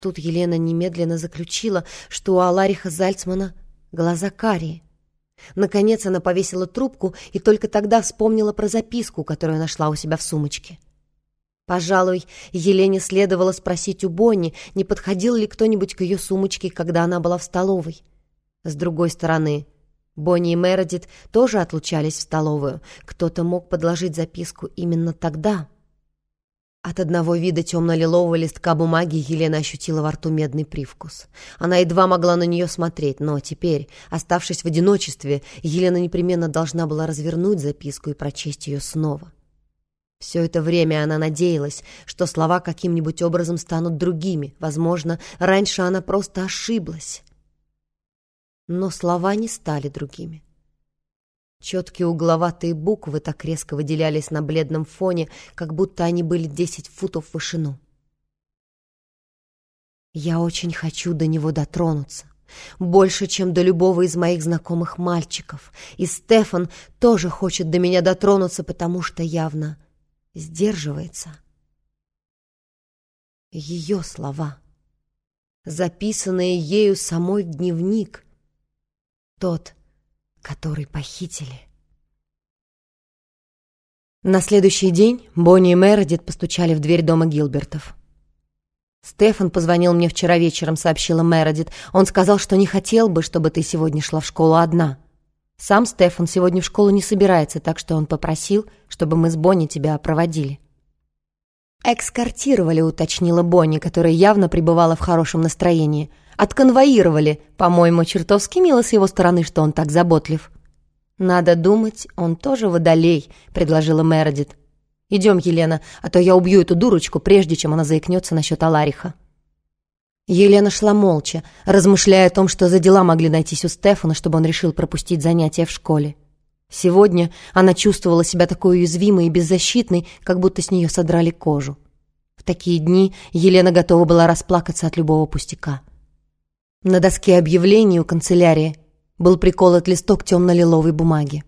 Тут Елена немедленно заключила, что у Алариха Зальцмана глаза карие. Наконец она повесила трубку и только тогда вспомнила про записку, которую нашла у себя в сумочке. Пожалуй, Елене следовало спросить у Бонни, не подходил ли кто-нибудь к ее сумочке, когда она была в столовой. С другой стороны, Бонни и Мередит тоже отлучались в столовую. Кто-то мог подложить записку именно тогда. От одного вида темно-лилового листка бумаги Елена ощутила во рту медный привкус. Она едва могла на нее смотреть, но теперь, оставшись в одиночестве, Елена непременно должна была развернуть записку и прочесть ее снова. Все это время она надеялась, что слова каким-нибудь образом станут другими. Возможно, раньше она просто ошиблась. Но слова не стали другими. Четкие угловатые буквы так резко выделялись на бледном фоне, как будто они были десять футов в вышину. «Я очень хочу до него дотронуться. Больше, чем до любого из моих знакомых мальчиков. И Стефан тоже хочет до меня дотронуться, потому что явно сдерживается. Ее слова, записанные ею самой в дневник, тот, который похитили. На следующий день Бонни и Мередит постучали в дверь дома Гилбертов. «Стефан позвонил мне вчера вечером», — сообщила Мередит. «Он сказал, что не хотел бы, чтобы ты сегодня шла в школу одна». Сам Стефан сегодня в школу не собирается, так что он попросил, чтобы мы с Бонни тебя проводили. «Экскортировали», — уточнила Бонни, которая явно пребывала в хорошем настроении. «Отконвоировали. По-моему, чертовски мило с его стороны, что он так заботлив». «Надо думать, он тоже водолей», — предложила Мередит. «Идем, Елена, а то я убью эту дурочку, прежде чем она заикнется насчет Алариха». Елена шла молча, размышляя о том, что за дела могли найтись у Стефана, чтобы он решил пропустить занятия в школе. Сегодня она чувствовала себя такой уязвимой и беззащитной, как будто с нее содрали кожу. В такие дни Елена готова была расплакаться от любого пустяка. На доске объявлений у канцелярии был приколот листок темно-лиловой бумаги.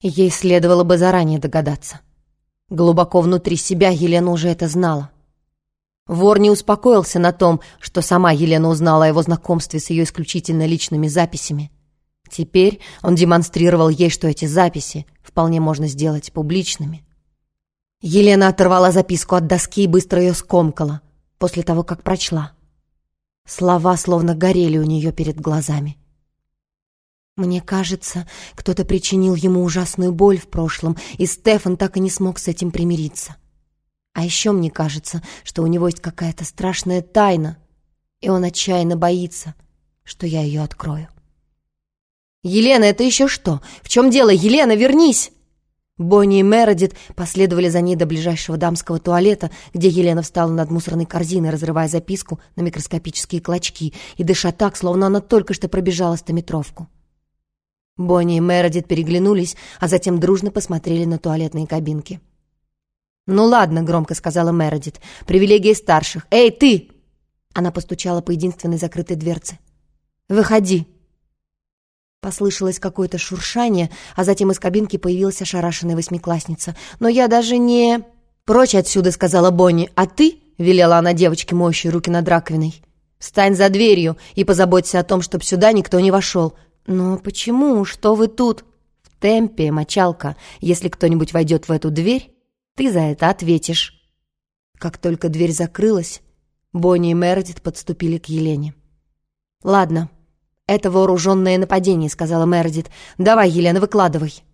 Ей следовало бы заранее догадаться. Глубоко внутри себя Елена уже это знала. Вор не успокоился на том, что сама Елена узнала о его знакомстве с ее исключительно личными записями. Теперь он демонстрировал ей, что эти записи вполне можно сделать публичными. Елена оторвала записку от доски и быстро ее скомкала, после того, как прочла. Слова словно горели у нее перед глазами. Мне кажется, кто-то причинил ему ужасную боль в прошлом, и Стефан так и не смог с этим примириться. А еще мне кажется, что у него есть какая-то страшная тайна, и он отчаянно боится, что я ее открою. «Елена, это еще что? В чем дело? Елена, вернись!» Бонни и Мередит последовали за ней до ближайшего дамского туалета, где Елена встала над мусорной корзиной, разрывая записку на микроскопические клочки и дыша так, словно она только что пробежала стометровку. Бонни и Мередит переглянулись, а затем дружно посмотрели на туалетные кабинки. «Ну ладно», — громко сказала Мередит. «Привилегия старших. Эй, ты!» Она постучала по единственной закрытой дверце. «Выходи!» Послышалось какое-то шуршание, а затем из кабинки появилась ошарашенная восьмиклассница. «Но я даже не...» «Прочь отсюда!» — сказала Бонни. «А ты?» — велела она девочке, моющей руки над раковиной. «Встань за дверью и позаботься о том, чтобы сюда никто не вошел». «Но почему? Что вы тут?» «В темпе, мочалка. Если кто-нибудь войдет в эту дверь, ты за это ответишь». Как только дверь закрылась, Бонни и Мередит подступили к Елене. «Ладно, это вооруженное нападение», — сказала Мередит. «Давай, Елена, выкладывай».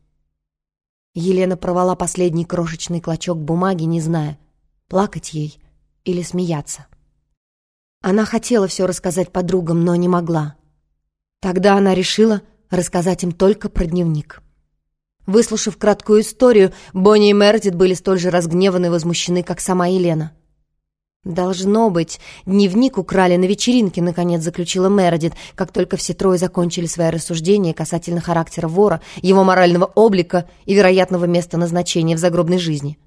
Елена провала последний крошечный клочок бумаги, не зная, плакать ей или смеяться. Она хотела все рассказать подругам, но не могла. Тогда она решила рассказать им только про дневник. Выслушав краткую историю, Бонни и Мердит были столь же разгневаны и возмущены, как сама Елена. «Должно быть, дневник украли на вечеринке», — наконец заключила Мередит, как только все трое закончили свои рассуждения касательно характера вора, его морального облика и вероятного места назначения в загробной жизни.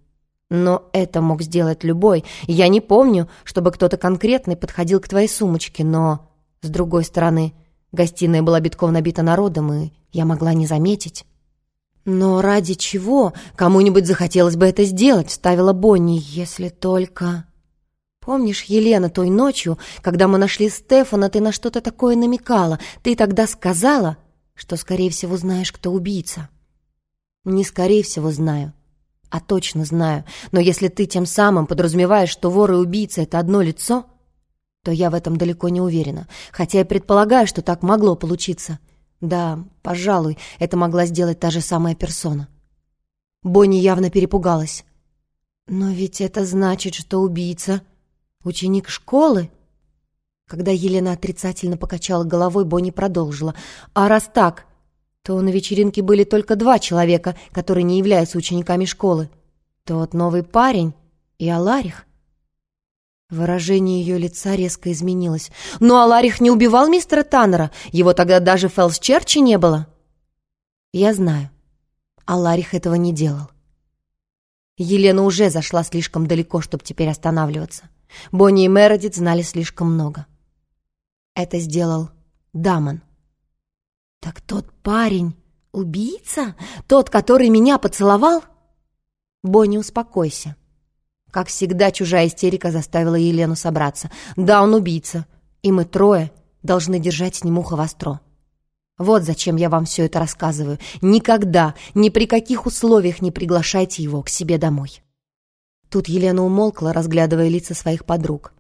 Но это мог сделать любой. Я не помню, чтобы кто-то конкретный подходил к твоей сумочке, но, с другой стороны, гостиная была битком набита народом, и я могла не заметить. «Но ради чего? Кому-нибудь захотелось бы это сделать», — ставила Бонни, «если только...» Помнишь, Елена, той ночью, когда мы нашли Стефана, ты на что-то такое намекала. Ты тогда сказала, что, скорее всего, знаешь, кто убийца. Не скорее всего знаю, а точно знаю. Но если ты тем самым подразумеваешь, что вор и убийца — это одно лицо, то я в этом далеко не уверена. Хотя я предполагаю, что так могло получиться. Да, пожалуй, это могла сделать та же самая персона. Бонни явно перепугалась. Но ведь это значит, что убийца Ученик школы? Когда Елена отрицательно покачала головой, Бонни продолжила. А раз так, то на вечеринке были только два человека, которые не являются учениками школы. Тот новый парень и Аларих. Выражение ее лица резко изменилось. «Но Аларих не убивал мистера Таннера. Его тогда даже в Фелсчерче не было». «Я знаю. Аларих этого не делал». Елена уже зашла слишком далеко, чтобы теперь останавливаться. Бонни и Мередит знали слишком много. Это сделал Дамон. «Так тот парень — убийца? Тот, который меня поцеловал?» «Бонни, успокойся». Как всегда, чужая истерика заставила Елену собраться. «Да, он убийца, и мы трое должны держать с ним ухо востро». Вот зачем я вам все это рассказываю. Никогда, ни при каких условиях не приглашайте его к себе домой. Тут Елена умолкла, разглядывая лица своих подруг.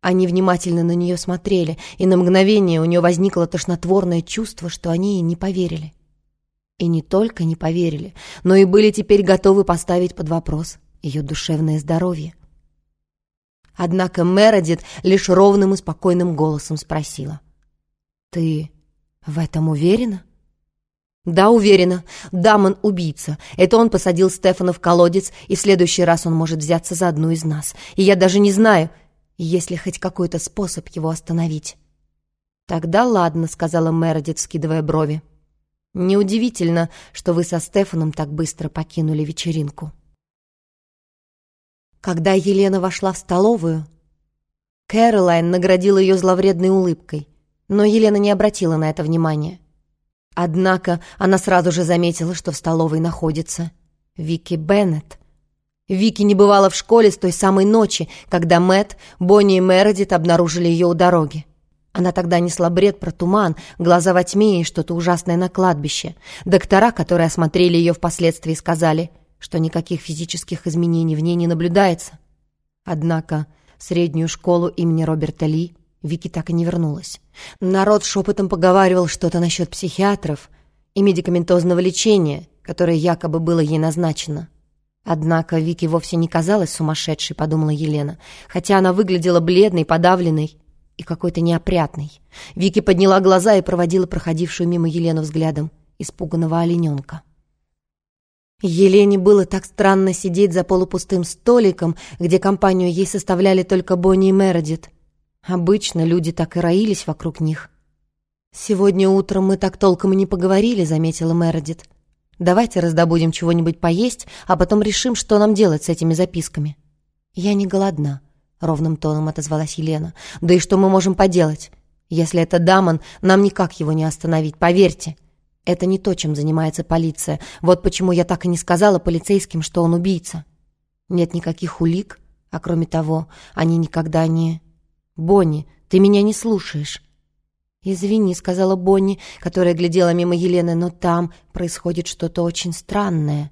Они внимательно на нее смотрели, и на мгновение у нее возникло тошнотворное чувство, что они ей не поверили. И не только не поверили, но и были теперь готовы поставить под вопрос ее душевное здоровье. Однако Мередит лишь ровным и спокойным голосом спросила. «Ты в этом уверена?» «Да, уверена. Дамон — убийца. Это он посадил Стефана в колодец, и в следующий раз он может взяться за одну из нас. И я даже не знаю, есть ли хоть какой-то способ его остановить». «Тогда ладно», — сказала Мередит, скидывая брови. «Неудивительно, что вы со Стефаном так быстро покинули вечеринку». Когда Елена вошла в столовую, Кэролайн наградила ее зловредной улыбкой, но Елена не обратила на это внимания. Однако она сразу же заметила, что в столовой находится Вики Беннет. Вики не бывала в школе с той самой ночи, когда Мэтт, Бонни и Мередит обнаружили ее у дороги. Она тогда несла бред про туман, глаза во тьме и что-то ужасное на кладбище. Доктора, которые осмотрели ее впоследствии, сказали, что никаких физических изменений в ней не наблюдается. Однако среднюю школу имени Роберта Ли Вики так и не вернулась. Народ шепотом поговаривал что-то насчет психиатров и медикаментозного лечения, которое якобы было ей назначено. Однако Вики вовсе не казалась сумасшедшей, подумала Елена, хотя она выглядела бледной, подавленной и какой-то неопрятной. Вики подняла глаза и проводила проходившую мимо Елену взглядом испуганного олененка. Елене было так странно сидеть за полупустым столиком, где компанию ей составляли только Бонни и Мередит — Обычно люди так и роились вокруг них. «Сегодня утром мы так толком и не поговорили», — заметила Мередит. «Давайте раздобудем чего-нибудь поесть, а потом решим, что нам делать с этими записками». «Я не голодна», — ровным тоном отозвалась Елена. «Да и что мы можем поделать? Если это Дамон, нам никак его не остановить, поверьте. Это не то, чем занимается полиция. Вот почему я так и не сказала полицейским, что он убийца. Нет никаких улик, а кроме того, они никогда не...» «Бонни, ты меня не слушаешь». «Извини», — сказала Бонни, которая глядела мимо Елены, «но там происходит что-то очень странное».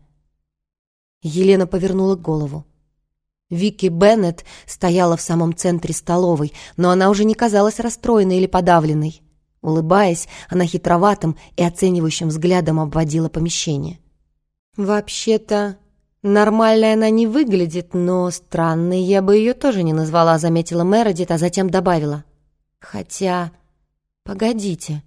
Елена повернула голову. Вики Беннет стояла в самом центре столовой, но она уже не казалась расстроенной или подавленной. Улыбаясь, она хитроватым и оценивающим взглядом обводила помещение. «Вообще-то, «Нормальной она не выглядит, но странной я бы ее тоже не назвала», заметила Мередит, а затем добавила. «Хотя... Погодите».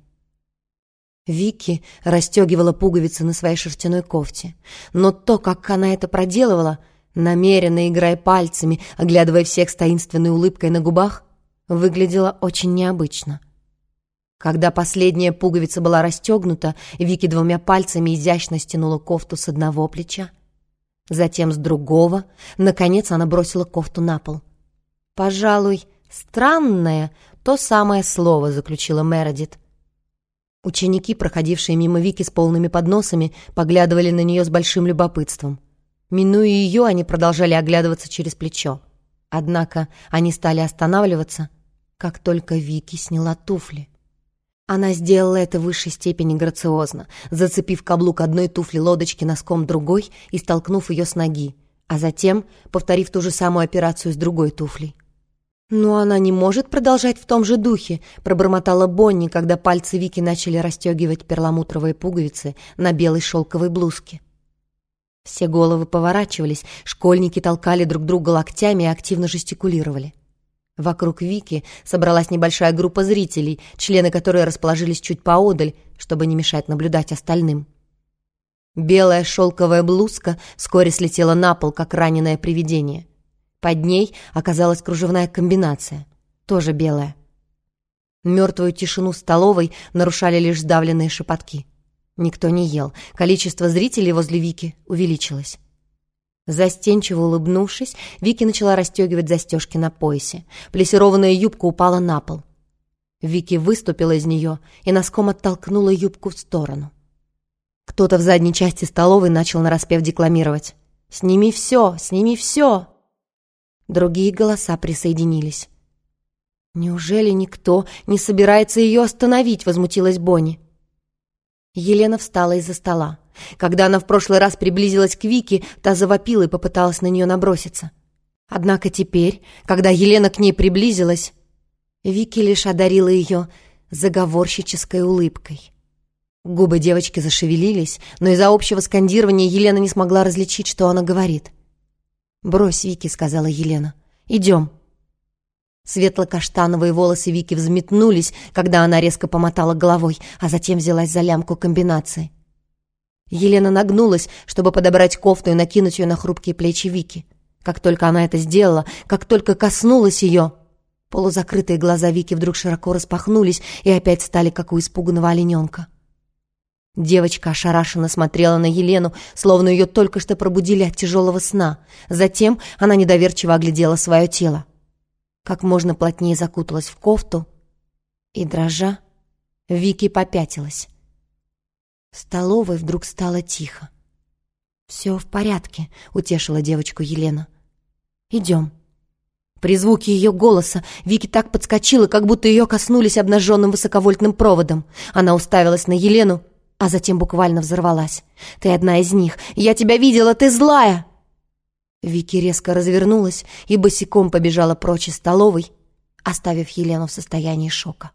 Вики расстегивала пуговицы на своей шерстяной кофте. Но то, как она это проделывала, намеренно играя пальцами, оглядывая всех с таинственной улыбкой на губах, выглядело очень необычно. Когда последняя пуговица была расстегнута, Вики двумя пальцами изящно стянула кофту с одного плеча, затем с другого. Наконец она бросила кофту на пол. «Пожалуй, странное — то самое слово», — заключила Мередит. Ученики, проходившие мимо Вики с полными подносами, поглядывали на нее с большим любопытством. Минуя ее, они продолжали оглядываться через плечо. Однако они стали останавливаться, как только Вики сняла туфли. Она сделала это в высшей степени грациозно, зацепив каблук одной туфли лодочки носком другой и столкнув ее с ноги, а затем повторив ту же самую операцию с другой туфлей. «Но она не может продолжать в том же духе», — пробормотала Бонни, когда пальцы Вики начали расстегивать перламутровые пуговицы на белой шелковой блузке. Все головы поворачивались, школьники толкали друг друга локтями и активно жестикулировали. Вокруг Вики собралась небольшая группа зрителей, члены которой расположились чуть поодаль, чтобы не мешать наблюдать остальным. Белая шелковая блузка вскоре слетела на пол, как раненое привидение. Под ней оказалась кружевная комбинация, тоже белая. Мертвую тишину столовой нарушали лишь сдавленные шепотки. Никто не ел, количество зрителей возле Вики увеличилось. Застенчиво улыбнувшись, Вики начала расстегивать застежки на поясе. Плесированная юбка упала на пол. Вики выступила из нее и носком оттолкнула юбку в сторону. Кто-то в задней части столовой начал нараспев декламировать. «Сними все! Сними все!» Другие голоса присоединились. «Неужели никто не собирается ее остановить?» — возмутилась Бонни. Елена встала из-за стола. Когда она в прошлый раз приблизилась к Вике, та завопила и попыталась на нее наброситься. Однако теперь, когда Елена к ней приблизилась, Вики лишь одарила ее заговорщической улыбкой. Губы девочки зашевелились, но из-за общего скандирования Елена не смогла различить, что она говорит. «Брось, Вики», — сказала Елена. «Идем». Светло-каштановые волосы Вики взметнулись, когда она резко помотала головой, а затем взялась за лямку комбинации. Елена нагнулась, чтобы подобрать кофту и накинуть ее на хрупкие плечи Вики. Как только она это сделала, как только коснулась ее, полузакрытые глаза Вики вдруг широко распахнулись и опять стали, как у испуганного олененка. Девочка ошарашенно смотрела на Елену, словно ее только что пробудили от тяжелого сна. Затем она недоверчиво оглядела свое тело. Как можно плотнее закуталась в кофту и, дрожа, Вики попятилась. В столовой вдруг стало тихо. «Все в порядке», — утешила девочку Елена. «Идем». При звуке ее голоса Вики так подскочила, как будто ее коснулись обнаженным высоковольтным проводом. Она уставилась на Елену, а затем буквально взорвалась. «Ты одна из них! Я тебя видела! Ты злая!» Вики резко развернулась и босиком побежала прочь из столовой, оставив Елену в состоянии шока.